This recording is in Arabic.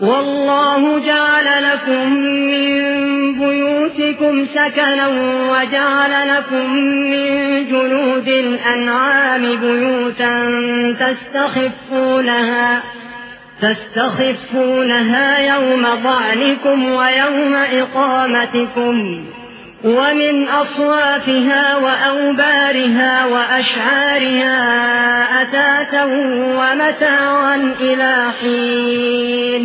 والله جعل لكم من بيوتكم سكنا وجعل لكم من جنود الأنعام بيوتا تستخفونها تستخفونها يوم ضعنكم ويوم إقامتكم ومن أصوافها وأوبارها وأشعارها أتاتا ومتاعا إلى حين